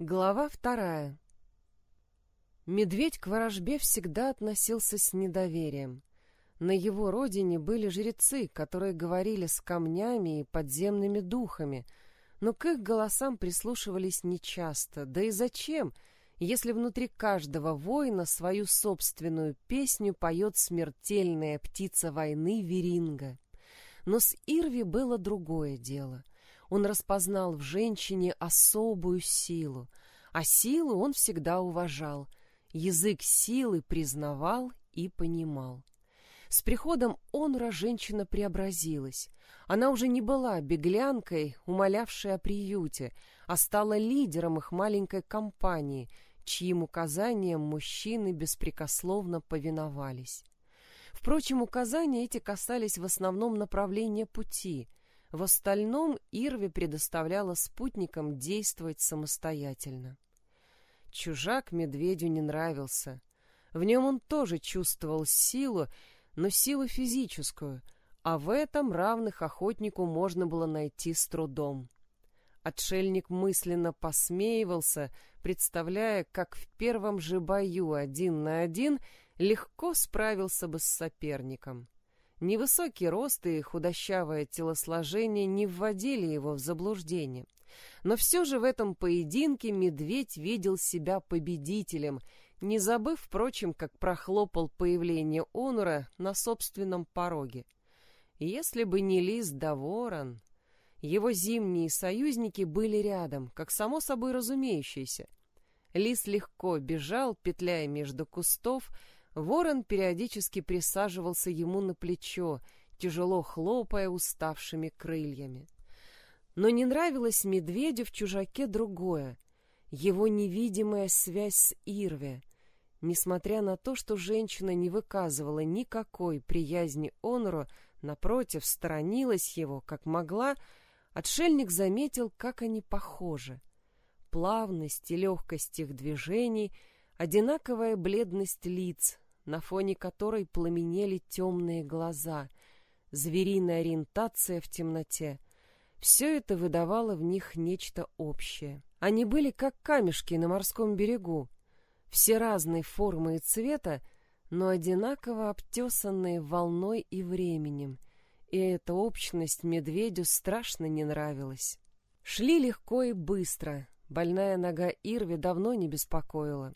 Глава вторая. Медведь к ворожбе всегда относился с недоверием. На его родине были жрецы, которые говорили с камнями и подземными духами, но к их голосам прислушивались нечасто. Да и зачем, если внутри каждого воина свою собственную песню поет смертельная птица войны Веринга? Но с Ирви было другое дело — он распознал в женщине особую силу, а силу он всегда уважал, язык силы признавал и понимал. С приходом Онура женщина преобразилась. Она уже не была беглянкой, умолявшей о приюте, а стала лидером их маленькой компании, чьим указаниям мужчины беспрекословно повиновались. Впрочем, указания эти касались в основном направления пути, в остальном Ирви предоставляла спутникам действовать самостоятельно. Чужак медведю не нравился. В нем он тоже чувствовал силу, но силу физическую, а в этом равных охотнику можно было найти с трудом. Отшельник мысленно посмеивался, представляя, как в первом же бою один на один легко справился бы с соперником. Невысокий рост и худощавое телосложение не вводили его в заблуждение. Но все же в этом поединке медведь видел себя победителем, не забыв, впрочем, как прохлопал появление Онура на собственном пороге. Если бы не лис да ворон... Его зимние союзники были рядом, как само собой разумеющееся. Лис легко бежал, петляя между кустов, Ворон периодически присаживался ему на плечо, тяжело хлопая уставшими крыльями. Но не нравилось медведю в чужаке другое — его невидимая связь с Ирве. Несмотря на то, что женщина не выказывала никакой приязни Онору, напротив, сторонилась его, как могла, отшельник заметил, как они похожи. Плавность и легкость их движений, одинаковая бледность лиц, на фоне которой пламенели темные глаза, звериная ориентация в темноте. Все это выдавало в них нечто общее. Они были как камешки на морском берегу, все разной формы и цвета, но одинаково обтесанные волной и временем, и эта общность медведю страшно не нравилась. Шли легко и быстро, больная нога Ирви давно не беспокоила.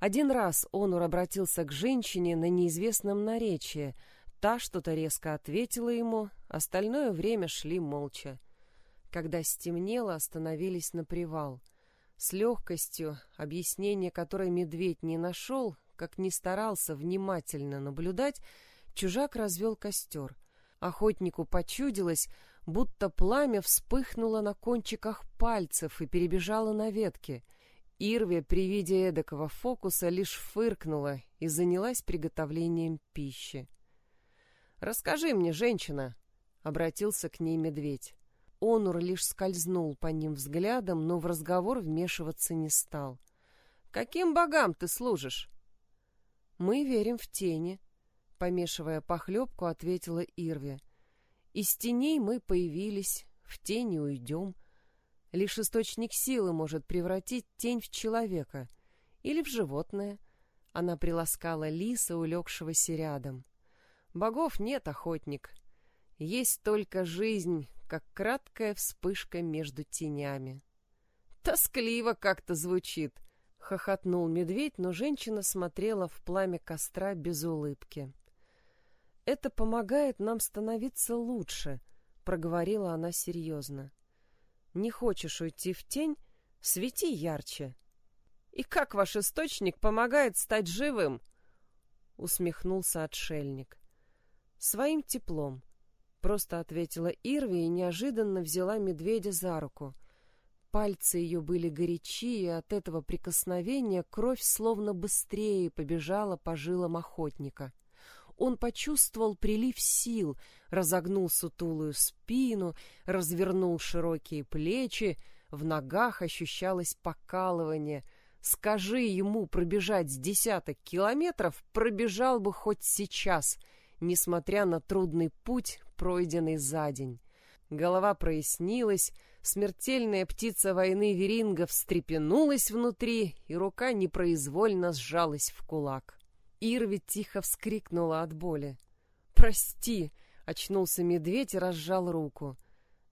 Один раз Онур обратился к женщине на неизвестном наречии. Та что-то резко ответила ему, остальное время шли молча. Когда стемнело, остановились на привал. С легкостью, объяснение которой медведь не нашел, как ни старался внимательно наблюдать, чужак развел костер. Охотнику почудилось, будто пламя вспыхнуло на кончиках пальцев и перебежало на ветки — Ирве при виде эдакого фокуса лишь фыркнула и занялась приготовлением пищи. «Расскажи мне, женщина!» — обратился к ней медведь. Онур лишь скользнул по ним взглядом, но в разговор вмешиваться не стал. «Каким богам ты служишь?» «Мы верим в тени», — помешивая похлебку, ответила Ирве. «Из теней мы появились, в тени уйдем». Лишь источник силы может превратить тень в человека или в животное. Она приласкала лиса, улегшегося рядом. Богов нет, охотник. Есть только жизнь, как краткая вспышка между тенями. Тоскливо как-то звучит, — хохотнул медведь, но женщина смотрела в пламя костра без улыбки. «Это помогает нам становиться лучше», — проговорила она серьезно. Не хочешь уйти в тень? Свети ярче. И как ваш источник помогает стать живым? Усмехнулся отшельник. Своим теплом. Просто ответила Ирви и неожиданно взяла медведя за руку. Пальцы ее были горячи, и от этого прикосновения кровь словно быстрее побежала по жилам охотника. Он почувствовал прилив сил, разогнул сутулую спину, развернул широкие плечи, в ногах ощущалось покалывание. Скажи ему пробежать с десяток километров, пробежал бы хоть сейчас, несмотря на трудный путь, пройденный за день. Голова прояснилась, смертельная птица войны Веринга встрепенулась внутри, и рука непроизвольно сжалась в кулак. Ирви тихо вскрикнула от боли. «Прости!» — очнулся медведь и разжал руку.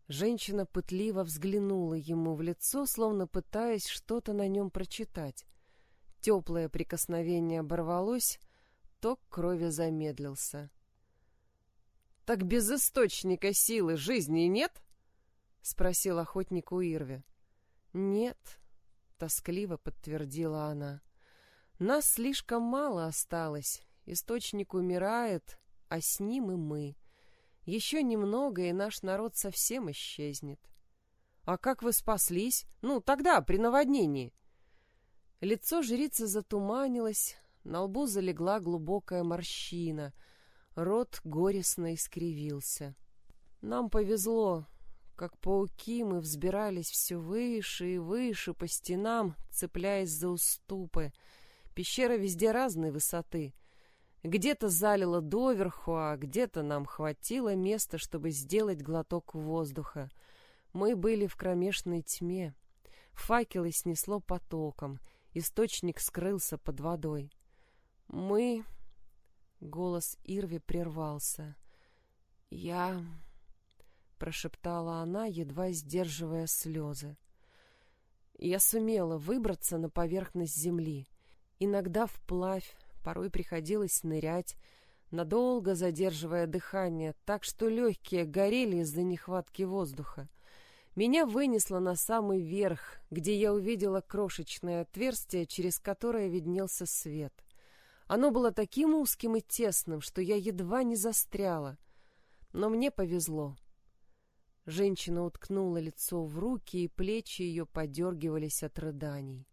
Женщина пытливо взглянула ему в лицо, словно пытаясь что-то на нем прочитать. Теплое прикосновение оборвалось, ток крови замедлился. «Так без источника силы жизни нет?» — спросил охотник у Ирви. «Нет», — тоскливо подтвердила она. «Нас слишком мало осталось. Источник умирает, а с ним и мы. Еще немного, и наш народ совсем исчезнет». «А как вы спаслись? Ну, тогда, при наводнении?» Лицо жрицы затуманилось, на лбу залегла глубокая морщина, рот горестно искривился. Нам повезло. Как пауки мы взбирались все выше и выше по стенам, цепляясь за уступы. Пещера везде разной высоты. Где-то залило доверху, а где-то нам хватило места, чтобы сделать глоток воздуха. Мы были в кромешной тьме. Факелы снесло потоком — Источник скрылся под водой. Мы... Голос Ирви прервался. «Я...» — прошептала она, едва сдерживая слезы. Я сумела выбраться на поверхность земли. Иногда вплавь, порой приходилось нырять, надолго задерживая дыхание, так что легкие горели из-за нехватки воздуха. Меня вынесло на самый верх, где я увидела крошечное отверстие, через которое виднелся свет. Оно было таким узким и тесным, что я едва не застряла. Но мне повезло. Женщина уткнула лицо в руки, и плечи ее подергивались от рыданий.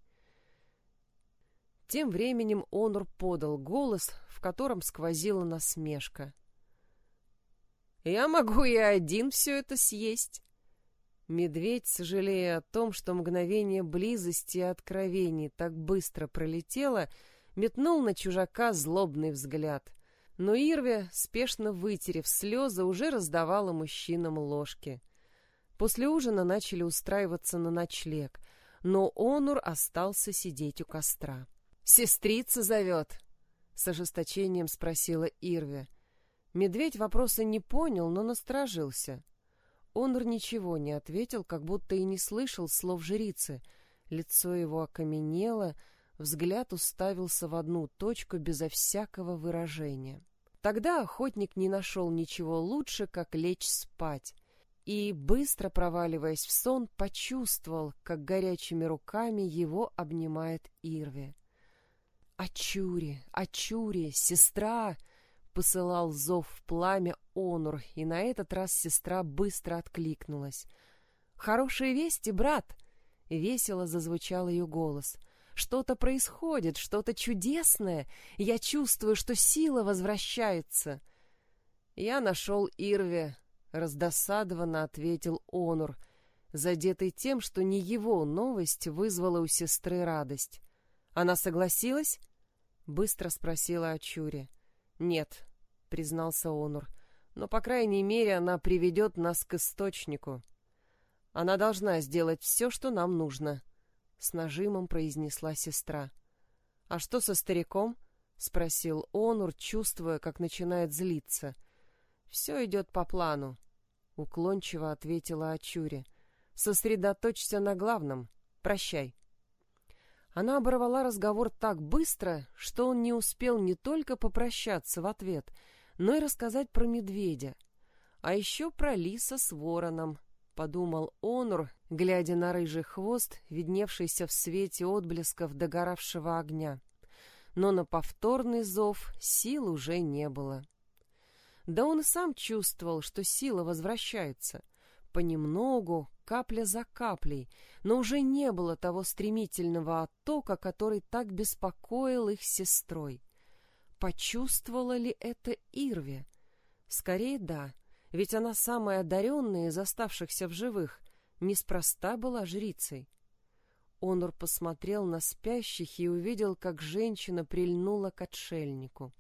Тем временем Онур подал голос, в котором сквозила насмешка. «Я могу и один все это съесть. Медведь, сожалея о том, что мгновение близости и откровений так быстро пролетело, метнул на чужака злобный взгляд. Но Ирве, спешно вытерев слезы, уже раздавала мужчинам ложки. После ужина начали устраиваться на ночлег, но Онур остался сидеть у костра. «Сестрица зовет!» — с ожесточением спросила Ирве. Медведь вопроса не понял, но насторожился — Онр ничего не ответил, как будто и не слышал слов жрицы. Лицо его окаменело, взгляд уставился в одну точку безо всякого выражения. Тогда охотник не нашел ничего лучше, как лечь спать, и, быстро проваливаясь в сон, почувствовал, как горячими руками его обнимает Ирви. «Ачури! Ачури! Сестра!» посылал зов в пламя Онур, и на этот раз сестра быстро откликнулась. «Хорошие вести, брат!» — весело зазвучал ее голос. «Что-то происходит, что-то чудесное. Я чувствую, что сила возвращается». «Я нашел Ирве», — раздосадованно ответил Онур, задетый тем, что не его новость вызвала у сестры радость. «Она согласилась?» — быстро спросила Ачури. «Нет», — признался Онур, — «но, по крайней мере, она приведет нас к источнику. Она должна сделать все, что нам нужно», — с нажимом произнесла сестра. «А что со стариком?» — спросил Онур, чувствуя, как начинает злиться. «Все идет по плану», — уклончиво ответила Ачури. «Сосредоточься на главном. Прощай». Она оборвала разговор так быстро, что он не успел не только попрощаться в ответ, но и рассказать про медведя. А еще про лиса с вороном, — подумал Онур, глядя на рыжий хвост, видневшийся в свете отблесков догоравшего огня. Но на повторный зов сил уже не было. Да он и сам чувствовал, что сила возвращается — понемногу, капля за каплей, но уже не было того стремительного оттока, который так беспокоил их сестрой. Почувствовала ли это Ирве? Скорее да, ведь она самая одаренная из оставшихся в живых, неспроста была жрицей. Онур посмотрел на спящих и увидел, как женщина прильнула к отшельнику.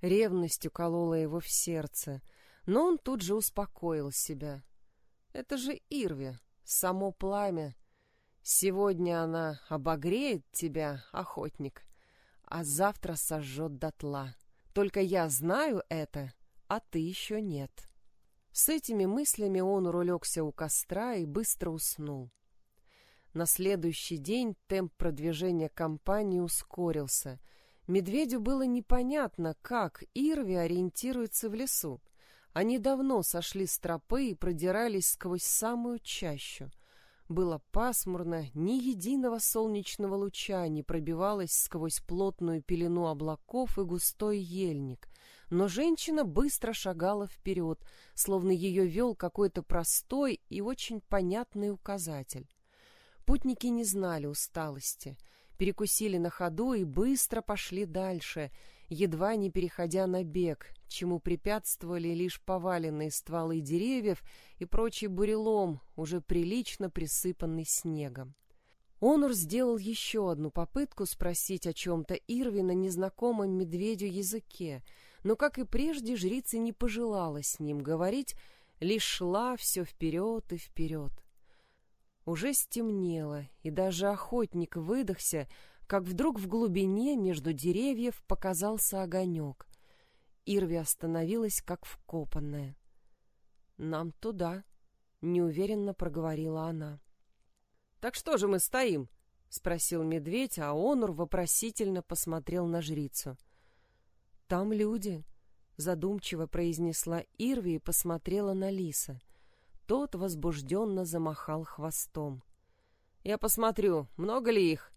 Ревность уколола его в сердце, но он тут же успокоил себя — Это же Ирви, само пламя. Сегодня она обогреет тебя, охотник, а завтра сожжет дотла. Только я знаю это, а ты еще нет. С этими мыслями он улегся у костра и быстро уснул. На следующий день темп продвижения компании ускорился. Медведю было непонятно, как Ирви ориентируется в лесу. Они давно сошли с тропы и продирались сквозь самую чащу. Было пасмурно, ни единого солнечного луча не пробивалось сквозь плотную пелену облаков и густой ельник. Но женщина быстро шагала вперед, словно ее вел какой-то простой и очень понятный указатель. Путники не знали усталости, перекусили на ходу и быстро пошли дальше, едва не переходя на бег, чему препятствовали лишь поваленные стволы деревьев и прочий бурелом, уже прилично присыпанный снегом. Онур сделал еще одну попытку спросить о чем-то Ирви на незнакомом медведю языке, но, как и прежде, жрица не пожелала с ним говорить, лишь шла все вперед и вперед. Уже стемнело, и даже охотник выдохся, как вдруг в глубине между деревьев показался огонек. Ирви остановилась, как вкопанная. «Нам туда», — неуверенно проговорила она. «Так что же мы стоим?» — спросил медведь, а Онур вопросительно посмотрел на жрицу. «Там люди», — задумчиво произнесла Ирви и посмотрела на Лиса. Тот возбужденно замахал хвостом. «Я посмотрю, много ли их?»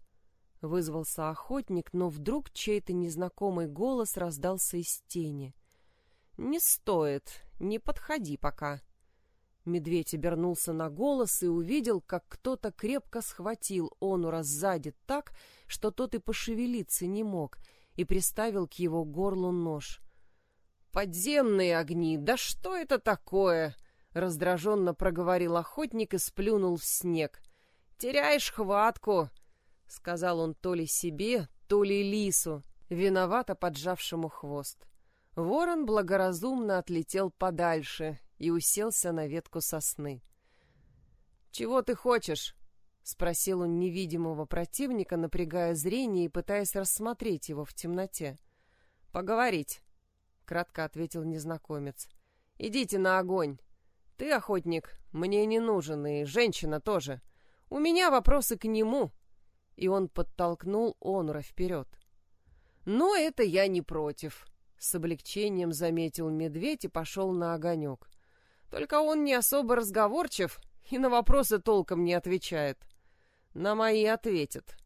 Вызвался охотник, но вдруг чей-то незнакомый голос раздался из тени. «Не стоит, не подходи пока». Медведь обернулся на голос и увидел, как кто-то крепко схватил Онура сзади так, что тот и пошевелиться не мог, и приставил к его горлу нож. «Подземные огни! Да что это такое?» — раздраженно проговорил охотник и сплюнул в снег. «Теряешь хватку!» — сказал он то ли себе, то ли лису, виновато поджавшему хвост. Ворон благоразумно отлетел подальше и уселся на ветку сосны. «Чего ты хочешь?» — спросил он невидимого противника, напрягая зрение и пытаясь рассмотреть его в темноте. «Поговорить», — кратко ответил незнакомец. «Идите на огонь. Ты, охотник, мне не нужен, и женщина тоже. У меня вопросы к нему, и он подтолкнул Онура вперед. «Но это я не против», — с облегчением заметил медведь и пошел на огонек. «Только он не особо разговорчив и на вопросы толком не отвечает. На мои ответит».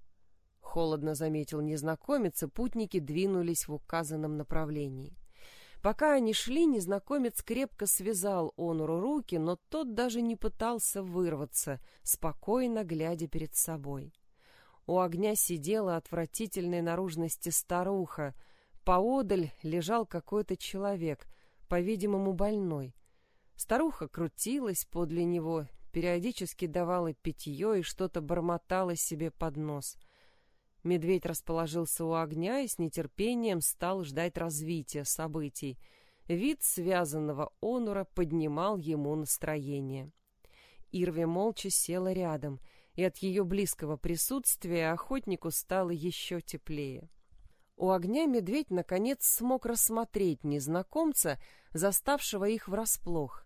Холодно заметил незнакомец, и путники двинулись в указанном направлении. Пока они шли, незнакомец крепко связал Онуру руки, но тот даже не пытался вырваться, спокойно глядя перед собой. У огня сидела отвратительной наружности старуха. Поодаль лежал какой-то человек, по-видимому, больной. Старуха крутилась подле него, периодически давала питье и что-то бормотала себе под нос. Медведь расположился у огня и с нетерпением стал ждать развития событий. Вид связанного онура поднимал ему настроение. Ирви молча села рядом — и от ее близкого присутствия охотнику стало еще теплее. У огня медведь наконец смог рассмотреть незнакомца, заставшего их врасплох.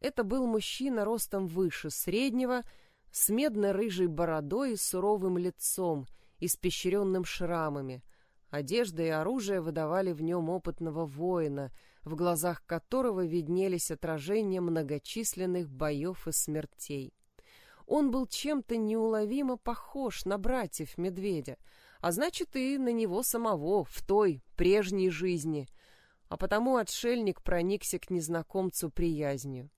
Это был мужчина ростом выше среднего, с медно-рыжей бородой и суровым лицом, испещренным шрамами. Одежда и оружие выдавали в нем опытного воина, в глазах которого виднелись отражения многочисленных боев и смертей. Он был чем-то неуловимо похож на братьев медведя, а значит и на него самого в той прежней жизни, а потому отшельник проникся к незнакомцу приязнью.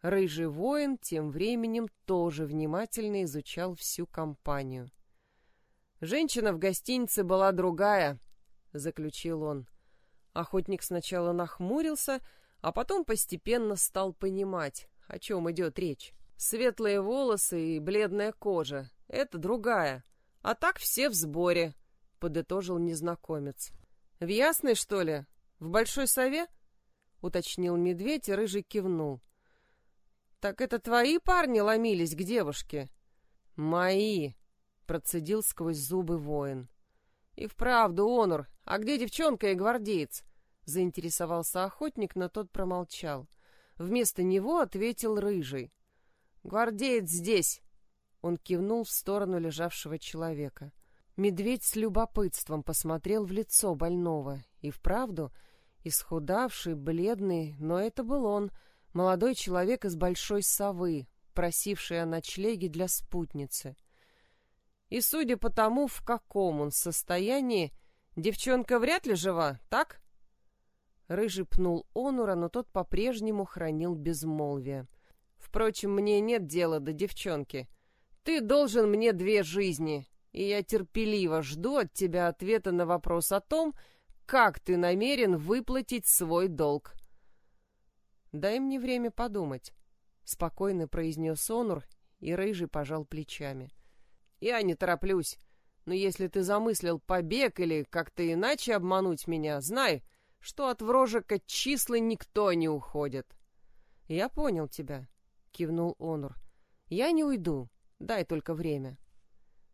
Рыжий воин тем временем тоже внимательно изучал всю компанию. «Женщина в гостинице была другая», — заключил он. Охотник сначала нахмурился, а потом постепенно стал понимать, о чем идет речь. Светлые волосы и бледная кожа. Это другая. А так все в сборе, — подытожил незнакомец. — В Ясной, что ли? В Большой Сове? — уточнил медведь, и Рыжий кивнул. Так это твои парни ломились к девушке? Мои, процедил сквозь зубы воин. И вправду, Онур, а где девчонка и гвардеец? Заинтересовался охотник, но тот промолчал. Вместо него ответил рыжий. Гвардеец здесь. Он кивнул в сторону лежавшего человека. Медведь с любопытством посмотрел в лицо больного. И вправду, исхудавший, бледный, но это был он, молодой человек из большой совы, просивший о ночлеге для спутницы. И судя по тому, в каком он состоянии, девчонка вряд ли жива, так? Рыжий пнул Онура, но тот по-прежнему хранил безмолвие. Впрочем, мне нет дела до девчонки. Ты должен мне две жизни и я терпеливо жду от тебя ответа на вопрос о том, как ты намерен выплатить свой долг. «Дай мне время подумать», — спокойно произнес Онур, и Рыжий пожал плечами. «Я не тороплюсь, но если ты замыслил побег или как-то иначе обмануть меня, знай, что от врожека числа никто не уходит». «Я понял тебя», — кивнул Онур. «Я не уйду, дай только время».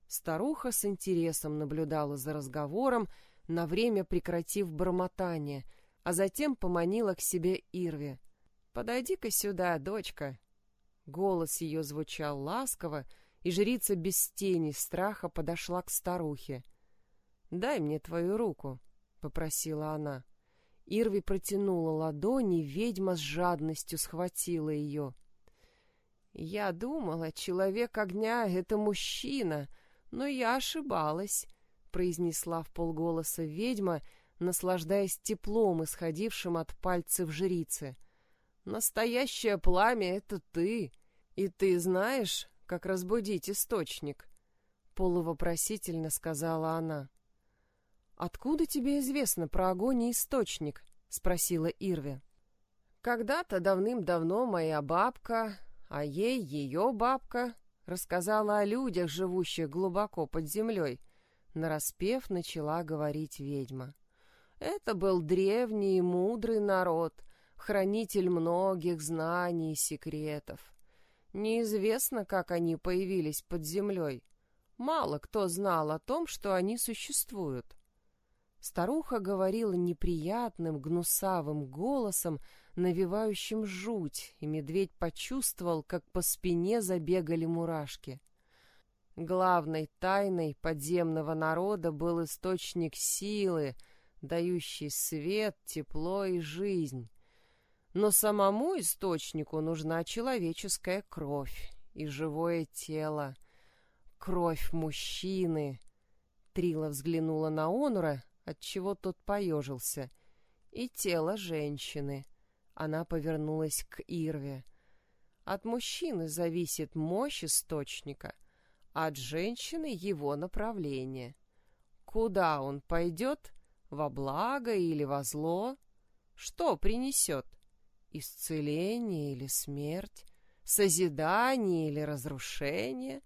Старуха с интересом наблюдала за разговором, на время прекратив бормотание, а затем поманила к себе Ирве. «Подойди-ка сюда, дочка!» Голос ее звучал ласково, и жрица без тени страха подошла к старухе. «Дай мне твою руку», — попросила она. Ирви протянула ладони, ведьма с жадностью схватила ее. «Я думала, человек огня — это мужчина», но я ошибалась, произнесла в полголоса ведьма, наслаждаясь теплом, исходившим от пальцев жрицы. Настоящее пламя — это ты, и ты знаешь, как разбудить источник, полувопросительно сказала она. Откуда тебе известно про огонь и источник? спросила Ирве. Когда-то давным-давно моя бабка, а ей ее бабка, рассказала о людях, живущих глубоко под землей. Нараспев начала говорить ведьма. Это был древний и мудрый народ, хранитель многих знаний и секретов. Неизвестно, как они появились под землей. Мало кто знал о том, что они существуют. Старуха говорила неприятным, гнусавым голосом, навевающим жуть, и медведь почувствовал, как по спине забегали мурашки. Главной тайной подземного народа был источник силы, дающий свет, тепло и жизнь. Но самому источнику нужна человеческая кровь и живое тело. Кровь мужчины. Трила взглянула на Онура, отчего тот поежился. И тело женщины. Она повернулась к Ирве. От мужчины зависит мощь источника, от женщины его направление. Куда он пойдет, во благо или во зло? Что принесет? Исцеление или смерть? Созидание или разрушение?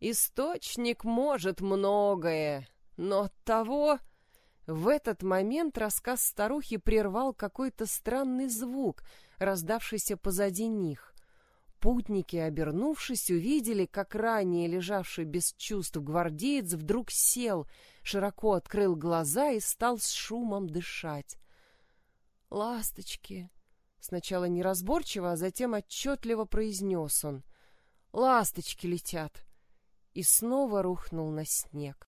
Источник может многое, но от того в этот момент рассказ старухи прервал какой-то странный звук, раздавшийся позади них. Путники, обернувшись, увидели, как ранее лежавший без чувств гвардеец вдруг сел, широко открыл глаза и стал с шумом дышать. «Ласточки!» — сначала неразборчиво, а затем отчетливо произнес он. «Ласточки летят!» И снова рухнул на снег.